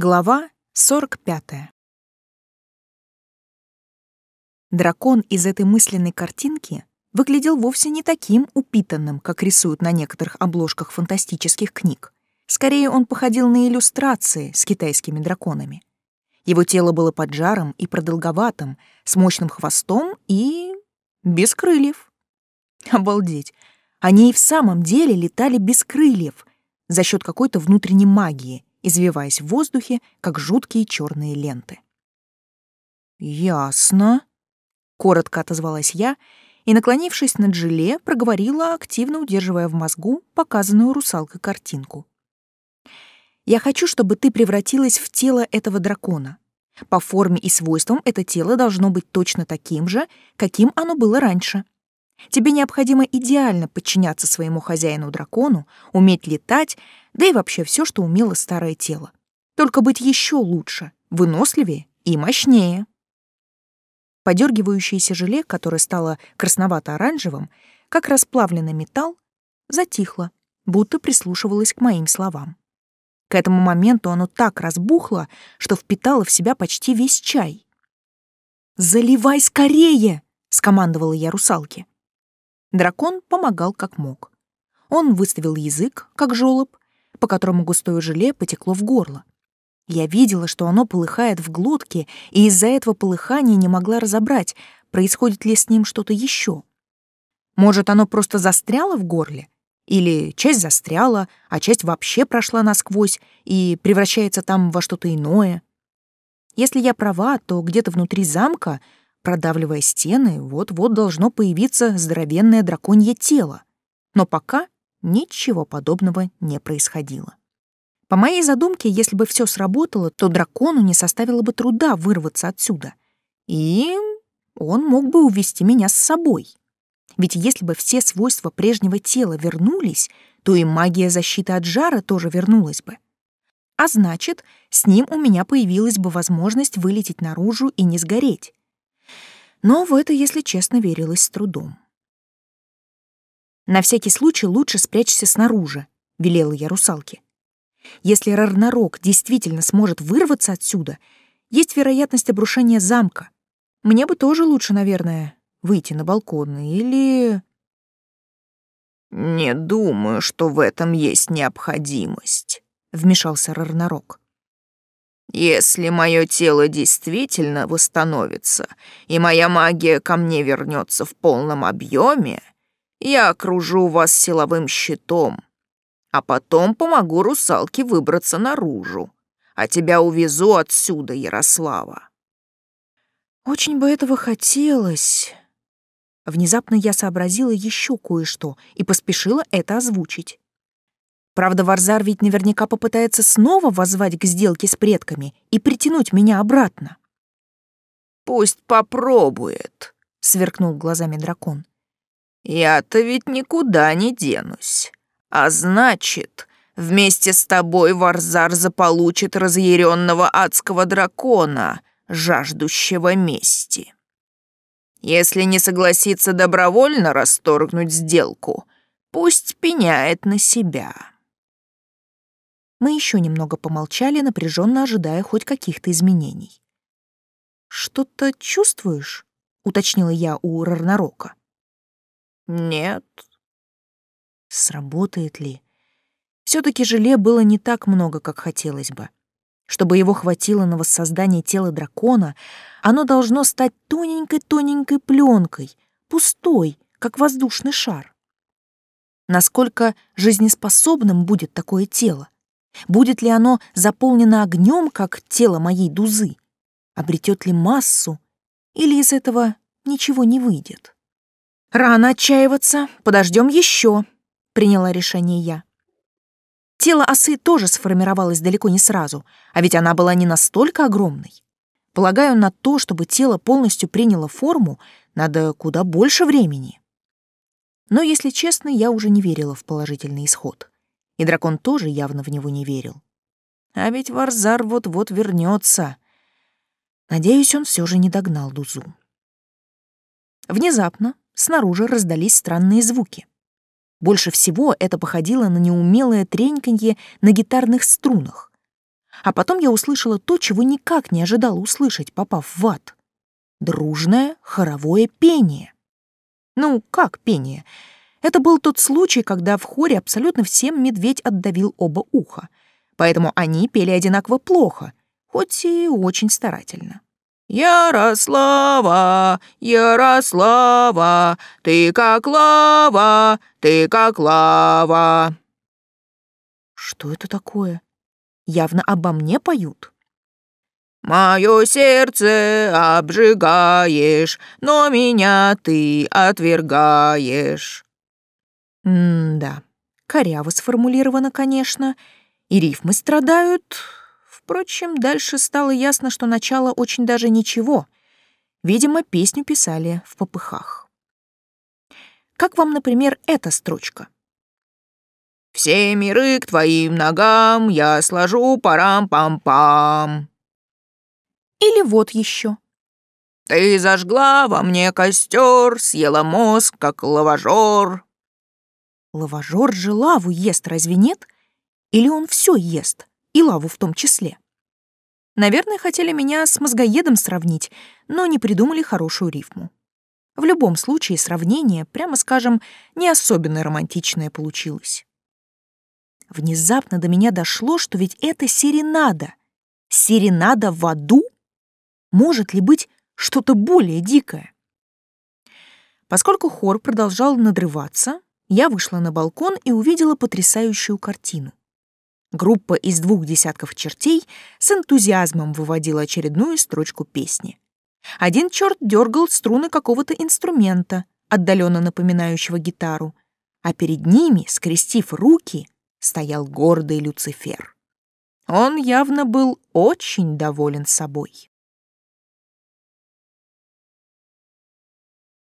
Глава 45. Дракон из этой мысленной картинки выглядел вовсе не таким упитанным, как рисуют на некоторых обложках фантастических книг. Скорее, он походил на иллюстрации с китайскими драконами. Его тело было поджаром и продолговатым, с мощным хвостом и... без крыльев. Обалдеть! Они и в самом деле летали без крыльев за счет какой-то внутренней магии — извиваясь в воздухе, как жуткие черные ленты. «Ясно», — коротко отозвалась я и, наклонившись над желе, проговорила, активно удерживая в мозгу показанную русалкой картинку. «Я хочу, чтобы ты превратилась в тело этого дракона. По форме и свойствам это тело должно быть точно таким же, каким оно было раньше. Тебе необходимо идеально подчиняться своему хозяину-дракону, уметь летать, да и вообще все, что умело старое тело. Только быть еще лучше, выносливее и мощнее. Подергивающееся желе, которое стало красновато-оранжевым, как расплавленный металл, затихло, будто прислушивалось к моим словам. К этому моменту оно так разбухло, что впитало в себя почти весь чай. «Заливай скорее!» — скомандовала я русалке. Дракон помогал как мог. Он выставил язык, как жёлоб, по которому густое желе потекло в горло. Я видела, что оно полыхает в глотке, и из-за этого полыхания не могла разобрать, происходит ли с ним что-то еще. Может, оно просто застряло в горле? Или часть застряла, а часть вообще прошла насквозь и превращается там во что-то иное? Если я права, то где-то внутри замка Продавливая стены, вот-вот должно появиться здоровенное драконье тело. Но пока ничего подобного не происходило. По моей задумке, если бы все сработало, то дракону не составило бы труда вырваться отсюда. И он мог бы увести меня с собой. Ведь если бы все свойства прежнего тела вернулись, то и магия защиты от жара тоже вернулась бы. А значит, с ним у меня появилась бы возможность вылететь наружу и не сгореть но в это, если честно, верилось с трудом. «На всякий случай лучше спрячься снаружи», — велела я русалке. «Если Рарнарок действительно сможет вырваться отсюда, есть вероятность обрушения замка. Мне бы тоже лучше, наверное, выйти на балкон или...» «Не думаю, что в этом есть необходимость», — вмешался Рарнарок. Если мое тело действительно восстановится, и моя магия ко мне вернется в полном объеме, я окружу вас силовым щитом, а потом помогу русалке выбраться наружу, а тебя увезу отсюда, Ярослава. Очень бы этого хотелось. Внезапно я сообразила еще кое-что и поспешила это озвучить. Правда, Варзар ведь наверняка попытается снова воззвать к сделке с предками и притянуть меня обратно. «Пусть попробует», — сверкнул глазами дракон. «Я-то ведь никуда не денусь. А значит, вместе с тобой Варзар заполучит разъяренного адского дракона, жаждущего мести. Если не согласится добровольно расторгнуть сделку, пусть пеняет на себя». Мы еще немного помолчали, напряженно ожидая хоть каких-то изменений. «Что-то чувствуешь?» — уточнила я у Рарнарока. «Нет». Сработает ли? все таки желе было не так много, как хотелось бы. Чтобы его хватило на воссоздание тела дракона, оно должно стать тоненькой-тоненькой пленкой, пустой, как воздушный шар. Насколько жизнеспособным будет такое тело? Будет ли оно заполнено огнем, как тело моей дузы? Обретет ли массу? Или из этого ничего не выйдет? Рано отчаиваться, подождем еще, приняла решение я. Тело осы тоже сформировалось далеко не сразу, а ведь она была не настолько огромной. Полагаю, на то, чтобы тело полностью приняло форму, надо куда больше времени. Но, если честно, я уже не верила в положительный исход и дракон тоже явно в него не верил. А ведь Варзар вот-вот вернется. Надеюсь, он все же не догнал Дузу. Внезапно снаружи раздались странные звуки. Больше всего это походило на неумелое треньканье на гитарных струнах. А потом я услышала то, чего никак не ожидала услышать, попав в ад. Дружное хоровое пение. Ну, как пение? Это был тот случай, когда в хоре абсолютно всем медведь отдавил оба уха. Поэтому они пели одинаково плохо, хоть и очень старательно. «Ярослава, Ярослава, ты как лава, ты как лава». Что это такое? Явно обо мне поют. «Мое сердце обжигаешь, но меня ты отвергаешь». М-да, коряво сформулировано, конечно, и рифмы страдают. Впрочем, дальше стало ясно, что начало очень даже ничего. Видимо, песню писали в попыхах. Как вам, например, эта строчка? «Все миры к твоим ногам я сложу парам-пам-пам». Или вот еще. «Ты зажгла во мне костер, съела мозг, как лаважор». Лаважор же лаву ест, разве нет? Или он все ест? и лаву в том числе. Наверное, хотели меня с мозгоедом сравнить, но не придумали хорошую рифму. В любом случае, сравнение, прямо скажем, не особенно романтичное получилось. Внезапно до меня дошло, что ведь это серенада. Серенада в аду? Может ли быть что-то более дикое? Поскольку хор продолжал надрываться, я вышла на балкон и увидела потрясающую картину. Группа из двух десятков чертей с энтузиазмом выводила очередную строчку песни. Один черт дергал струны какого-то инструмента, отдаленно напоминающего гитару, а перед ними, скрестив руки, стоял гордый Люцифер. Он явно был очень доволен собой.